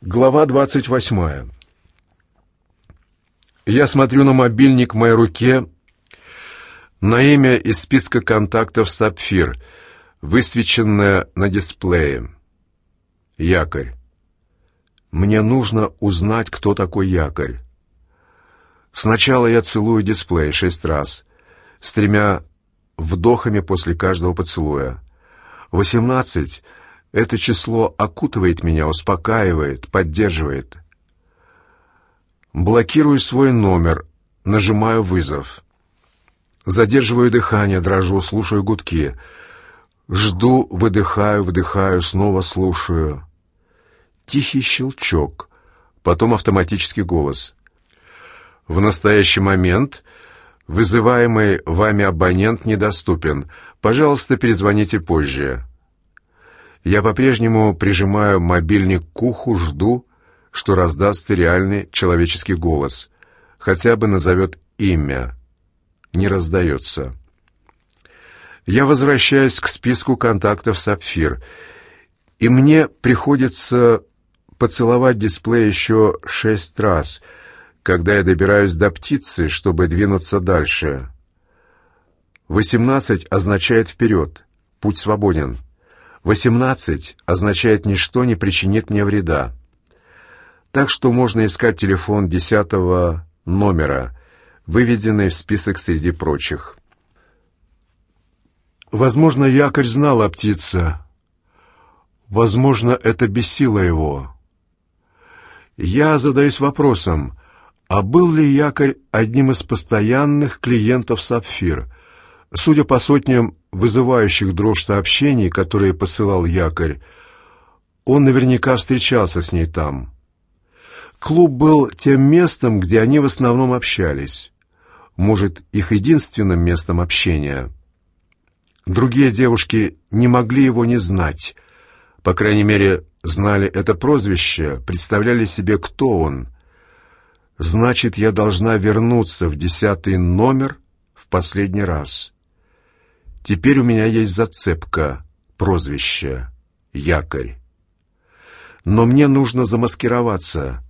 Глава двадцать восьмая. Я смотрю на мобильник в моей руке, на имя из списка контактов «Сапфир», высвеченное на дисплее. Якорь. Мне нужно узнать, кто такой якорь. Сначала я целую дисплей шесть раз, с тремя вдохами после каждого поцелуя. Восемнадцать — это число окутывает меня, успокаивает, поддерживает. Блокирую свой номер, нажимаю вызов. Задерживаю дыхание, дрожу, слушаю гудки. Жду, выдыхаю, вдыхаю, снова слушаю. Тихий щелчок, потом автоматический голос. В настоящий момент вызываемый вами абонент недоступен. Пожалуйста, перезвоните позже. Я по-прежнему прижимаю мобильник к уху, жду, что раздастся реальный человеческий голос, хотя бы назовет имя. Не раздается. Я возвращаюсь к списку контактов «Сапфир», и мне приходится поцеловать дисплей еще шесть раз, когда я добираюсь до птицы, чтобы двинуться дальше. Восемнадцать означает «вперед», путь свободен. Восемнадцать означает «ничто не причинит мне вреда». Так что можно искать телефон десятого номера, выведенный в список среди прочих. Возможно, якорь знал о птице. Возможно, это бесило его. Я задаюсь вопросом, а был ли якорь одним из постоянных клиентов «Сапфир»? Судя по сотням вызывающих дрожь сообщений, которые посылал якорь, он наверняка встречался с ней там. Клуб был тем местом, где они в основном общались. Может, их единственным местом общения. Другие девушки не могли его не знать. По крайней мере, знали это прозвище, представляли себе, кто он. Значит, я должна вернуться в десятый номер в последний раз. Теперь у меня есть зацепка, прозвище, якорь. Но мне нужно замаскироваться,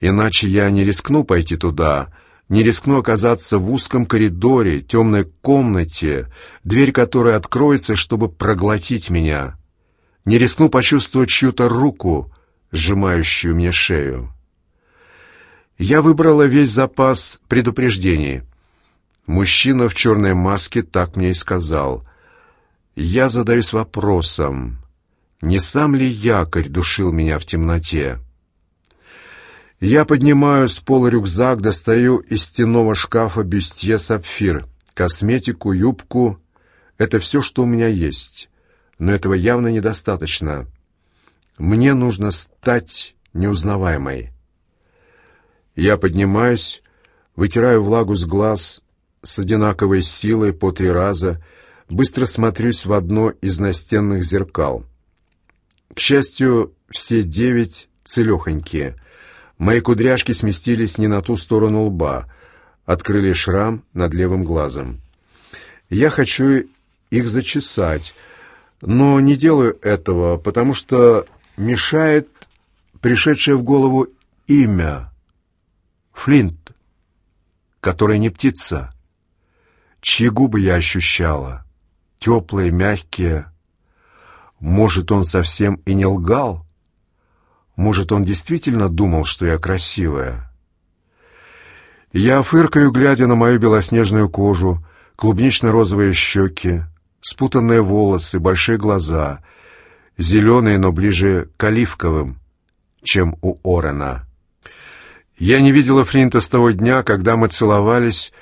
иначе я не рискну пойти туда, не рискну оказаться в узком коридоре, темной комнате, дверь которой откроется, чтобы проглотить меня. Не рискну почувствовать чью-то руку, сжимающую мне шею. Я выбрала весь запас предупреждений — Мужчина в черной маске так мне и сказал. Я задаюсь вопросом, не сам ли якорь душил меня в темноте? Я поднимаю с пола рюкзак, достаю из стенного шкафа бюстье сапфир, косметику, юбку. Это все, что у меня есть. Но этого явно недостаточно. Мне нужно стать неузнаваемой. Я поднимаюсь, вытираю влагу с глаз, с одинаковой силой по три раза, быстро смотрюсь в одно из настенных зеркал. К счастью, все девять целехонькие. Мои кудряшки сместились не на ту сторону лба, открыли шрам над левым глазом. Я хочу их зачесать, но не делаю этого, потому что мешает пришедшее в голову имя — Флинт, который не птица чьи губы я ощущала, теплые, мягкие. Может, он совсем и не лгал? Может, он действительно думал, что я красивая? Я фыркаю, глядя на мою белоснежную кожу, клубнично-розовые щеки, спутанные волосы, большие глаза, зеленые, но ближе к оливковым, чем у Орена. Я не видела Флинта с того дня, когда мы целовались,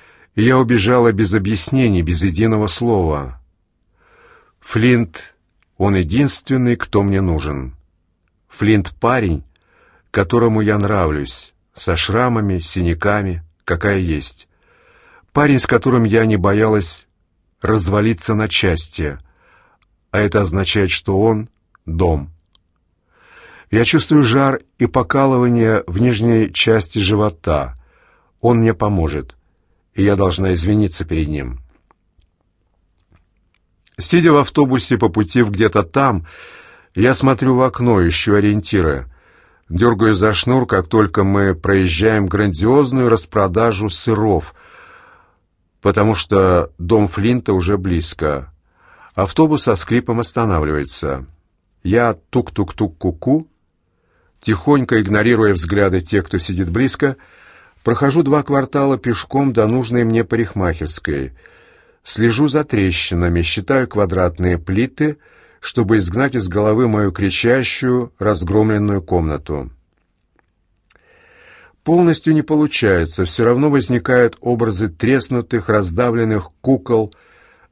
я убежала без объяснений, без единого слова. Флинт, он единственный, кто мне нужен. Флинт — парень, которому я нравлюсь, со шрамами, синяками, какая есть. Парень, с которым я не боялась развалиться на части, а это означает, что он — дом. Я чувствую жар и покалывание в нижней части живота. Он мне поможет и я должна извиниться перед ним. Сидя в автобусе по пути в где-то там, я смотрю в окно, ищу ориентиры. Дергаю за шнур, как только мы проезжаем грандиозную распродажу сыров, потому что дом Флинта уже близко. Автобус со скрипом останавливается. Я тук-тук-тук-ку-ку, тихонько игнорируя взгляды тех, кто сидит близко, прохожу два квартала пешком до нужной мне парикмахерской. Слежу за трещинами, считаю квадратные плиты — чтобы изгнать из головы мою кричащую, разгромленную комнату. Полностью не получается, все равно возникают образы треснутых, раздавленных кукол,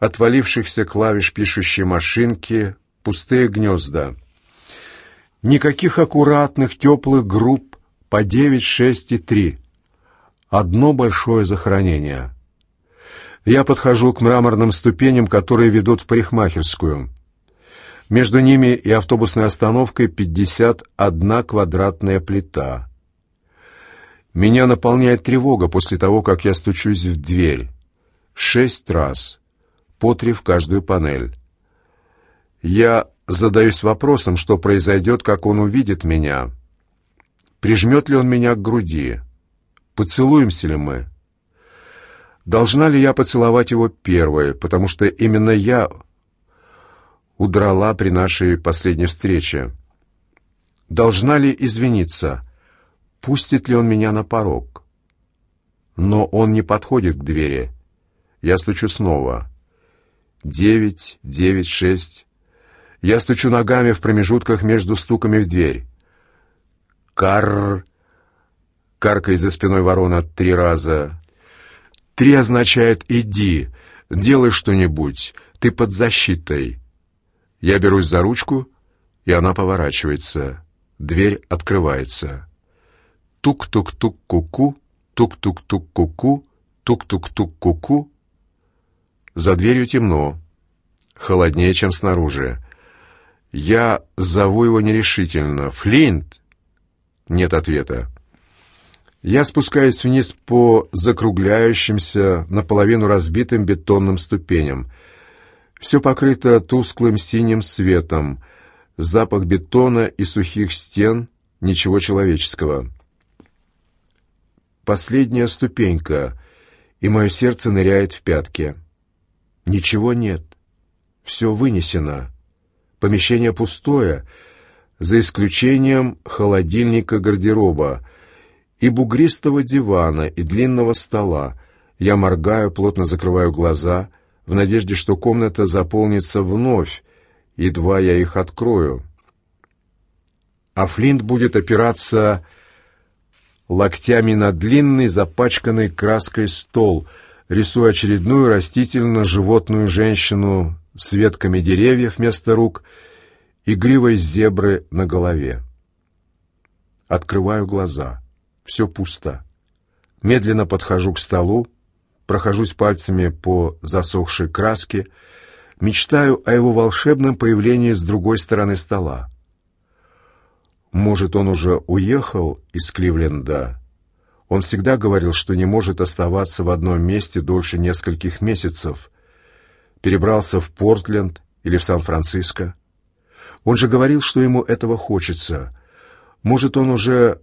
отвалившихся клавиш пишущей машинки, пустые гнезда. Никаких аккуратных, теплых групп по девять, шесть и три. Одно большое захоронение. Я подхожу к мраморным ступеням, которые ведут в парикмахерскую. Между ними и автобусной остановкой 51 квадратная плита. Меня наполняет тревога после того, как я стучусь в дверь. Шесть раз. По три в каждую панель. Я задаюсь вопросом, что произойдет, как он увидит меня. Прижмет ли он меня к груди? Поцелуемся ли мы? Должна ли я поцеловать его первой, потому что именно я удрала при нашей последней встрече. Должна ли извиниться? Пустит ли он меня на порог? Но он не подходит к двери. Я стучу снова. Девять, девять, шесть. Я стучу ногами в промежутках между стуками в дверь. Карр! Каркает за спиной ворона три раза. Три означает «иди», «делай что-нибудь», «ты под защитой». Я берусь за ручку, и она поворачивается. Дверь открывается. Тук-тук-тук-ку-ку, тук-тук-тук-ку-ку, тук-тук-тук-ку-ку. За дверью темно, холоднее, чем снаружи. Я зову его нерешительно. «Флинт!» Нет ответа. Я спускаюсь вниз по закругляющимся, наполовину разбитым бетонным ступеням — все покрыто тусклым синим светом, запах бетона и сухих стен, ничего человеческого. Последняя ступенька, и мое сердце ныряет в пятки. Ничего нет. Все вынесено. Помещение пустое, за исключением холодильника гардероба и бугристого дивана, и длинного стола. Я моргаю, плотно закрываю глаза — в надежде, что комната заполнится вновь, едва я их открою. А Флинт будет опираться локтями на длинный, запачканный краской стол, рисуя очередную растительно-животную женщину с ветками деревьев вместо рук и гривой зебры на голове. Открываю глаза. Все пусто. Медленно подхожу к столу, прохожусь пальцами по засохшей краске, мечтаю о его волшебном появлении с другой стороны стола. Может, он уже уехал из Кливленда? Он всегда говорил, что не может оставаться в одном месте дольше нескольких месяцев. Перебрался в Портленд или в Сан-Франциско. Он же говорил, что ему этого хочется. Может, он уже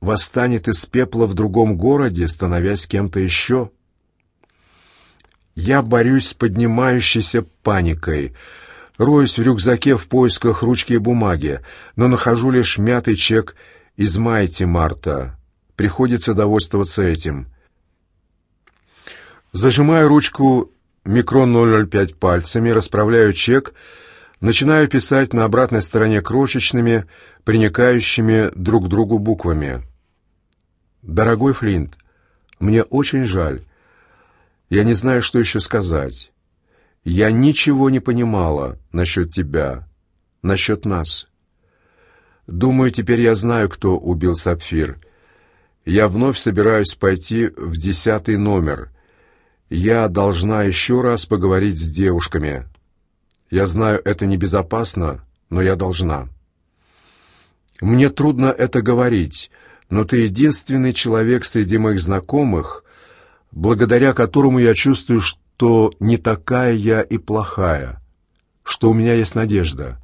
восстанет из пепла в другом городе, становясь кем-то еще?» Я борюсь с поднимающейся паникой. Роюсь в рюкзаке в поисках ручки и бумаги, но нахожу лишь мятый чек из Майти Марта. Приходится довольствоваться этим. Зажимаю ручку микрон 005 пальцами, расправляю чек, начинаю писать на обратной стороне крошечными, приникающими друг к другу буквами. «Дорогой Флинт, мне очень жаль. Я не знаю, что еще сказать. Я ничего не понимала насчет тебя, насчет нас. Думаю, теперь я знаю, кто убил Сапфир. Я вновь собираюсь пойти в десятый номер. Я должна еще раз поговорить с девушками. Я знаю, это небезопасно, но я должна. Мне трудно это говорить, но ты единственный человек среди моих знакомых, благодаря которому я чувствую, что не такая я и плохая, что у меня есть надежда.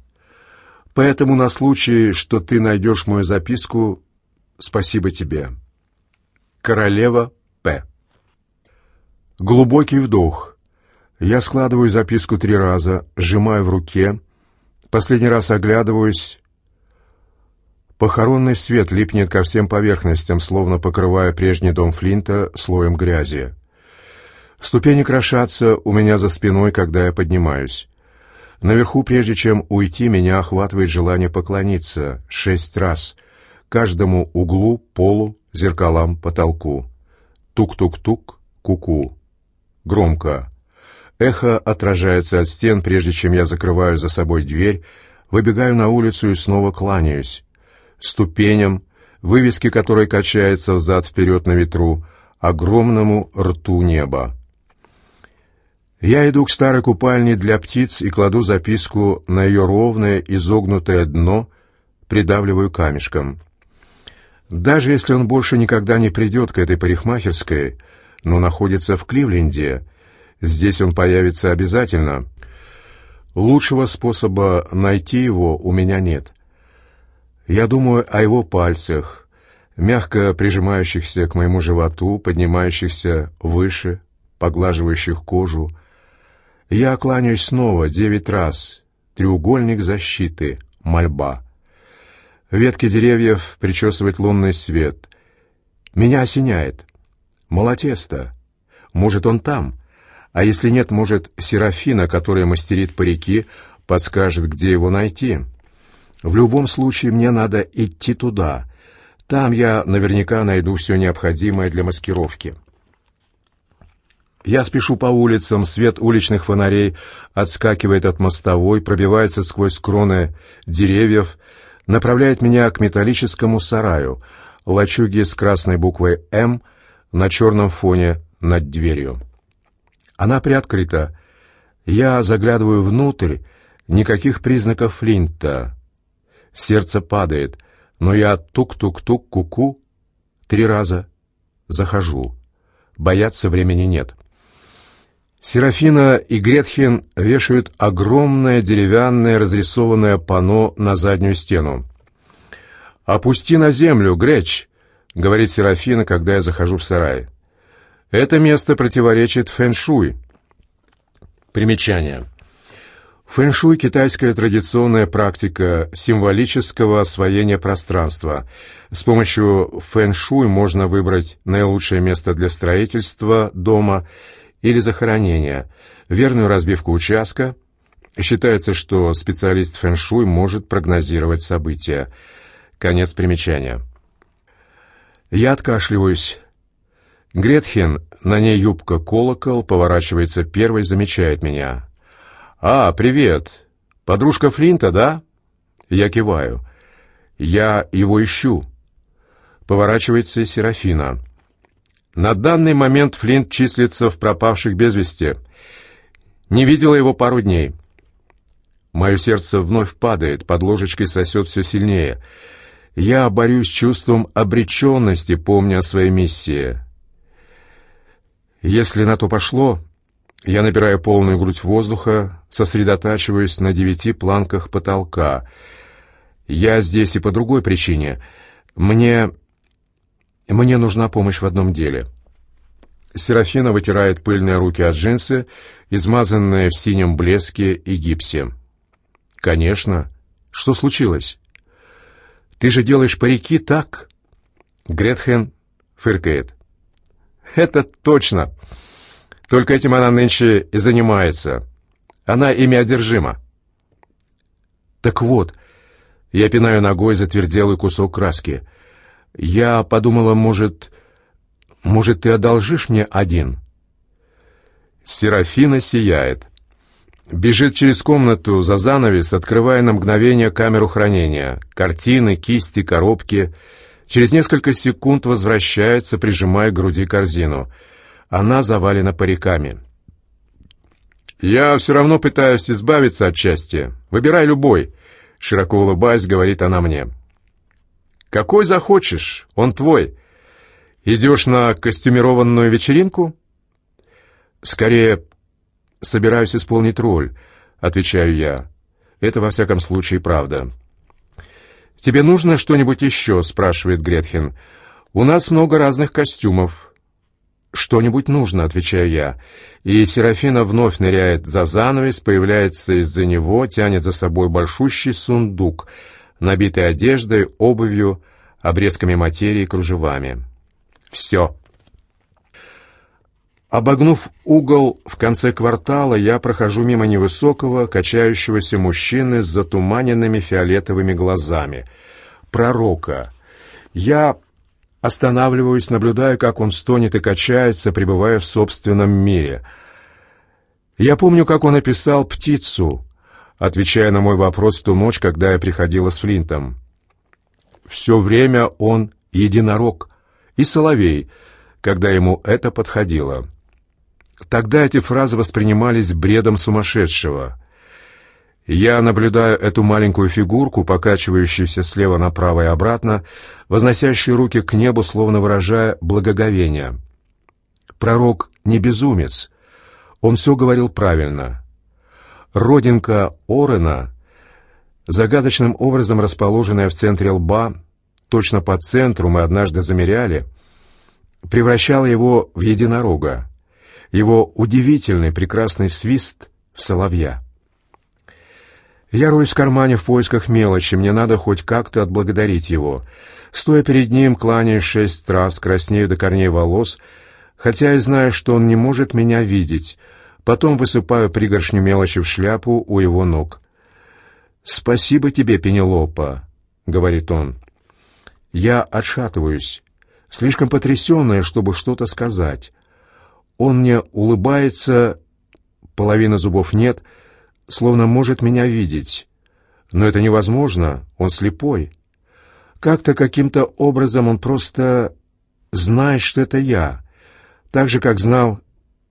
Поэтому на случай, что ты найдешь мою записку, спасибо тебе. Королева П. Глубокий вдох. Я складываю записку три раза, сжимаю в руке, последний раз оглядываюсь. Похоронный свет липнет ко всем поверхностям, словно покрывая прежний дом Флинта слоем грязи. Ступени крошатся у меня за спиной, когда я поднимаюсь. Наверху, прежде чем уйти, меня охватывает желание поклониться шесть раз каждому углу, полу, зеркалам, потолку. Тук-тук-тук, ку-ку. Громко. Эхо отражается от стен, прежде чем я закрываю за собой дверь, выбегаю на улицу и снова кланяюсь. Ступеням, вывески которой качается взад-вперед на ветру, огромному рту неба. Я иду к старой купальне для птиц и кладу записку на ее ровное изогнутое дно, придавливаю камешком. Даже если он больше никогда не придет к этой парикмахерской, но находится в Кливленде, здесь он появится обязательно. Лучшего способа найти его у меня нет. Я думаю о его пальцах, мягко прижимающихся к моему животу, поднимающихся выше, поглаживающих кожу, я кланяюсь снова девять раз. Треугольник защиты. Мольба. Ветки деревьев причесывает лунный свет. Меня осеняет. Молотесто. Может, он там. А если нет, может, Серафина, которая мастерит парики, подскажет, где его найти. В любом случае, мне надо идти туда. Там я наверняка найду все необходимое для маскировки. Я спешу по улицам, свет уличных фонарей отскакивает от мостовой, пробивается сквозь кроны деревьев, направляет меня к металлическому сараю, лачуге с красной буквой «М» на черном фоне над дверью. Она приоткрыта. Я заглядываю внутрь, никаких признаков Флинта. Сердце падает, но я тук-тук-тук, ку-ку, три раза. Захожу. Бояться времени нет. Серафина и Гретхен вешают огромное деревянное разрисованное панно на заднюю стену. «Опусти на землю, Греч!» — говорит Серафина, когда я захожу в сарай. «Это место противоречит фэншуй». Примечание. Фэншуй — китайская традиционная практика символического освоения пространства. С помощью фэншуй можно выбрать наилучшее место для строительства дома — или захоронения, верную разбивку участка. Считается, что специалист фэншуй может прогнозировать события. Конец примечания. Я откашливаюсь. Гретхен, на ней юбка-колокол, поворачивается первой, замечает меня. «А, привет! Подружка Флинта, да?» Я киваю. «Я его ищу». Поворачивается Серафина. На данный момент Флинт числится в пропавших без вести. Не видела его пару дней. Мое сердце вновь падает, под ложечкой сосет все сильнее. Я борюсь с чувством обреченности, помня о своей миссии. Если на то пошло, я набираю полную грудь воздуха, сосредотачиваюсь на девяти планках потолка. Я здесь и по другой причине. Мне мне нужна помощь в одном деле. Серафина вытирает пыльные руки от джинсы, измазанные в синем блеске и гипсе. «Конечно. Что случилось?» «Ты же делаешь парики так?» Гретхен фыркает. «Это точно. Только этим она нынче и занимается. Она ими одержима». «Так вот», я пинаю ногой затверделый кусок краски — я подумала, может... Может, ты одолжишь мне один?» Серафина сияет. Бежит через комнату за занавес, открывая на мгновение камеру хранения. Картины, кисти, коробки. Через несколько секунд возвращается, прижимая к груди корзину. Она завалена париками. «Я все равно пытаюсь избавиться от счастья. Выбирай любой», — широко улыбаясь, говорит она мне. Какой захочешь, он твой. Идешь на костюмированную вечеринку? Скорее, собираюсь исполнить роль, отвечаю я. Это, во всяком случае, правда. «Тебе нужно что-нибудь еще?» — спрашивает Гретхен. «У нас много разных костюмов». «Что-нибудь нужно», — отвечаю я. И Серафина вновь ныряет за занавес, появляется из-за него, тянет за собой большущий сундук, набитый одеждой, обувью, обрезками материи и кружевами. «Все». Обогнув угол в конце квартала, я прохожу мимо невысокого, качающегося мужчины с затуманенными фиолетовыми глазами. Пророка. Я останавливаюсь, наблюдая, как он стонет и качается, пребывая в собственном мире. Я помню, как он описал птицу, отвечая на мой вопрос в ту ночь, когда я приходила с Флинтом. Все время он единорог и соловей, когда ему это подходило. Тогда эти фразы воспринимались бредом сумасшедшего. Я наблюдаю эту маленькую фигурку, покачивающуюся слева направо и обратно, возносящую руки к небу, словно выражая благоговение. Пророк не безумец. Он все говорил правильно. Родинка Орена, загадочным образом расположенная в центре лба, точно по центру мы однажды замеряли, превращала его в единорога его удивительный прекрасный свист в соловья. Я роюсь в кармане в поисках мелочи, мне надо хоть как-то отблагодарить его. Стоя перед ним, кланяясь шесть раз, краснею до корней волос, хотя и знаю, что он не может меня видеть. Потом высыпаю пригоршню мелочи в шляпу у его ног. «Спасибо тебе, Пенелопа», — говорит он. Я отшатываюсь, слишком потрясенная, чтобы что-то сказать. Он мне улыбается, половины зубов нет, словно может меня видеть. Но это невозможно, он слепой. Как-то каким-то образом он просто знает, что это я, так же, как знал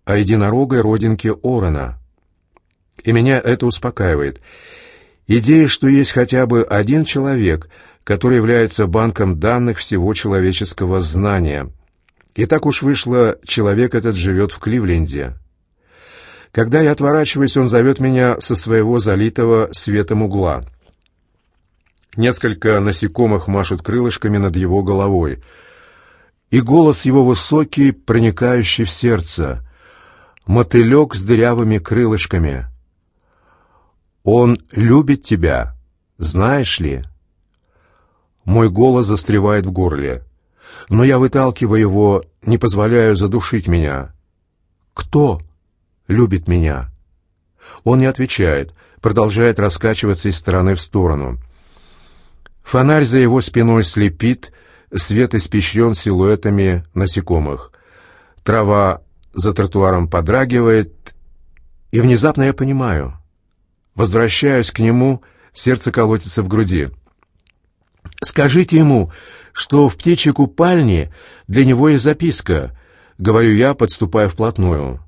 о единорогой родинке Орона. И меня это успокаивает. Идея, что есть хотя бы один человек, который является банком данных всего человеческого знания — и так уж вышло, человек этот живет в Кливленде. Когда я отворачиваюсь, он зовет меня со своего залитого светом угла. Несколько насекомых машут крылышками над его головой. И голос его высокий, проникающий в сердце. Мотылек с дырявыми крылышками. «Он любит тебя, знаешь ли?» Мой голос застревает в горле но я выталкиваю его, не позволяю задушить меня. «Кто любит меня?» Он не отвечает, продолжает раскачиваться из стороны в сторону. Фонарь за его спиной слепит, свет испещрен силуэтами насекомых. Трава за тротуаром подрагивает, и внезапно я понимаю. Возвращаюсь к нему, сердце колотится в груди. «Скажите ему, что в птичьей купальне для него есть записка», — говорю я, подступая вплотную.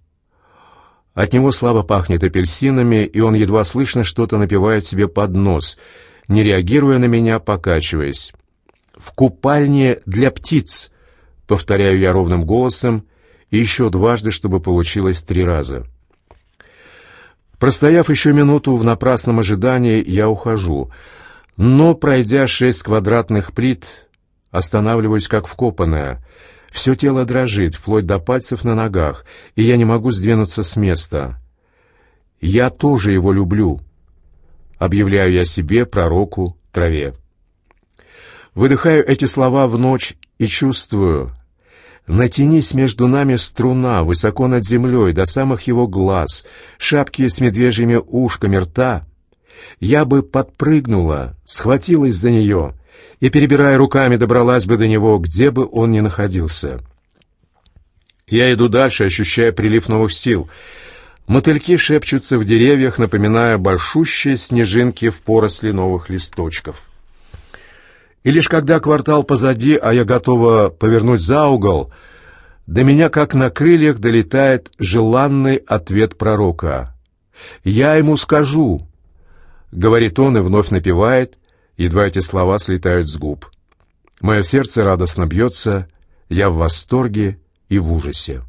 От него слабо пахнет апельсинами, и он едва слышно что-то напевает себе под нос, не реагируя на меня, покачиваясь. «В купальне для птиц», — повторяю я ровным голосом, и еще дважды, чтобы получилось три раза. Простояв еще минуту в напрасном ожидании, я ухожу, но, пройдя шесть квадратных плит, Останавливаюсь, как вкопанная. Все тело дрожит, вплоть до пальцев на ногах, и я не могу сдвинуться с места. «Я тоже его люблю», — объявляю я себе, пророку, траве. Выдыхаю эти слова в ночь и чувствую. Натянись между нами струна, высоко над землей, до самых его глаз, шапки с медвежьими ушками рта. Я бы подпрыгнула, схватилась за нее — и, перебирая руками, добралась бы до него, где бы он ни находился. Я иду дальше, ощущая прилив новых сил. Мотыльки шепчутся в деревьях, напоминая большущие снежинки в поросли новых листочков. И лишь когда квартал позади, а я готова повернуть за угол, до меня, как на крыльях, долетает желанный ответ пророка. «Я ему скажу», — говорит он и вновь напевает, Едва эти слова слетают с губ. Мое сердце радостно бьется, я в восторге и в ужасе.